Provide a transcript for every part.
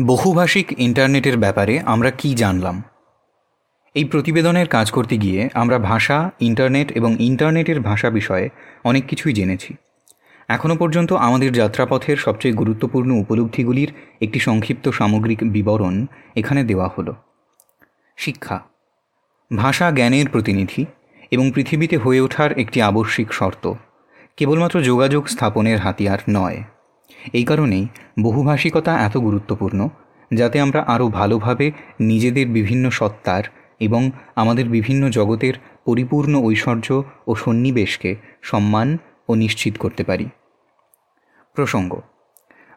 বহুভাষিক ইন্টারনেটের ব্যাপারে আমরা কি জানলাম? এই প্রতিবেদনের কাজ করতে গিয়ে আমরা ভাষা, ইন্টারনেট এবং ইন্টারনেটের ভাষা বিষয়ে অনেক কিছুই জেনেছি। এখনও পর্যন্ত আমাদের যাত্রাপথের সবচেয়ে গুরুত্বপূর্ণ উপলব্ধিগুলির একটি সংক্ষিপ্ত সামগ্রিক বিবরণ এখানে দেওয়া হলো। শিক্ষা। ভাষা জ্ঞানের প্রতিনিধি এবং পৃথিবীতে হয়ে ওঠার একটি আবশ্যিক শর্ত। কেবলমাত্র যোগাযোগ স্থাপনের হাতিয়ার নয়। এই কারণেই বহুভাষিকতা এত গুরুত্বপূর্ণ, যাতে আমরা আরও ভালোভাবে নিজেদের বিভিন্ন সত্তার এবং আমাদের বিভিন্ন জগতের পরিপূর্ণ ঐশ্বর্য ও সন্নিবেশকে সম্মান ও নিশ্চিত করতে পারি। প্রসঙ্গ,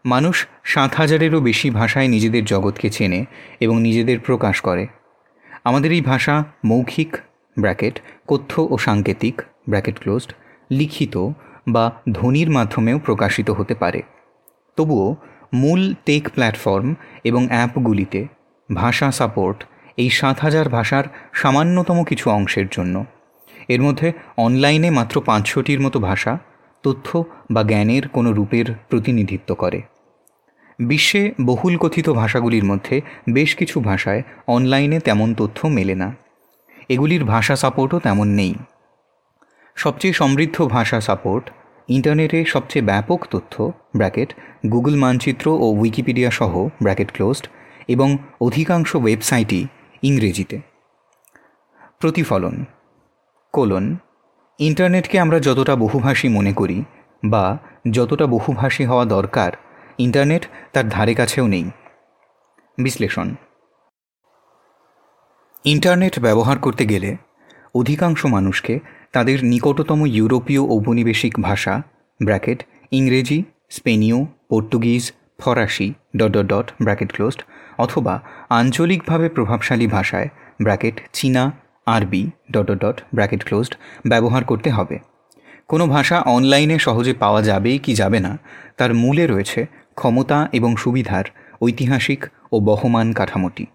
মানুষ সাত হাজারেরও বেশি ভাষায় নিজেদের জগৎকে চেনে এবং নিজেদের প্রকাশ করে। আমাদের এই ভাষা মৌখিক, ব্র্যাকেট, কথ্য ও সাংকেতিক, ব্র্যাকেট ক্লোজড, লিখিত বা ধ্বনির মাধ্যমেও প্রকাশিত হতে পারে। তবুও মূল টেক প্ল্যাটফর্ম এবং অ্যাপগুলিতে ভাষা সাপোর্ট এই সাত হাজার ভাষার সামান্যতম কিছু অংশের জন্য। এর মধ্যে অনলাইনে মাত্র পাঁচশোটির মতো ভাষা তথ্য বা জ্ঞানের কোনো রূপের প্রতিনিধিত্ব করে। বিশ্বে বহুল কথিত ভাষাগুলির মধ্যে বেশ কিছু ভাষায় অনলাইনে তেমন তথ্য মেলে না। এগুলির ভাষা সাপোর্টও তেমন নেই। সবচেয়ে সমৃদ্ধ ভাষা সাপোর্ট ইন্টারনেটে সবচেয়ে ব্যাপক তথ্য, ব্র্যাকেট, গুগল মানচিত্র ও উইকিপিডিয়া সহ, ব্র্যাকেট ক্লোজড, এবং অধিকাংশ ওয়েবসাইটই ইংরেজিতে। প্রতিফলন, কোলন, ইন্টারনেটকে আমরা যতটা বহুভাষী মনে করি বা যতটা বহুভাষী হওয়া দরকার, ইন্টারনেট তার ধারে কাছেও নেই। বিশ্লেষণ, ইন্টারনেট ব্যবহার করতে গেলে অধিকাংশ মানুষকে তাদের নিকটতম ইউরোপীয় ঔপনিবেশিক ভাষা, ব্র্যাকেট, ইংরেজি, স্পেনীয়, পর্তুগিজ, ফরাসি, dot dot dot, bracket, closed, অথবা আঞ্চলিকভাবে প্রভাবশালী ভাষায়, ব্র্যাকেট, চীনা, আরবি, dot dot dot, bracket, closed, ব্যবহার করতে হবে। কোনো ভাষা অনলাইনে সহজে পাওয়া যাবে কি যাবে না, তার মূলে রয়েছে ক্ষমতা এবং সুবিধার ঐতিহাসিক ও বহমান কাঠামোটি।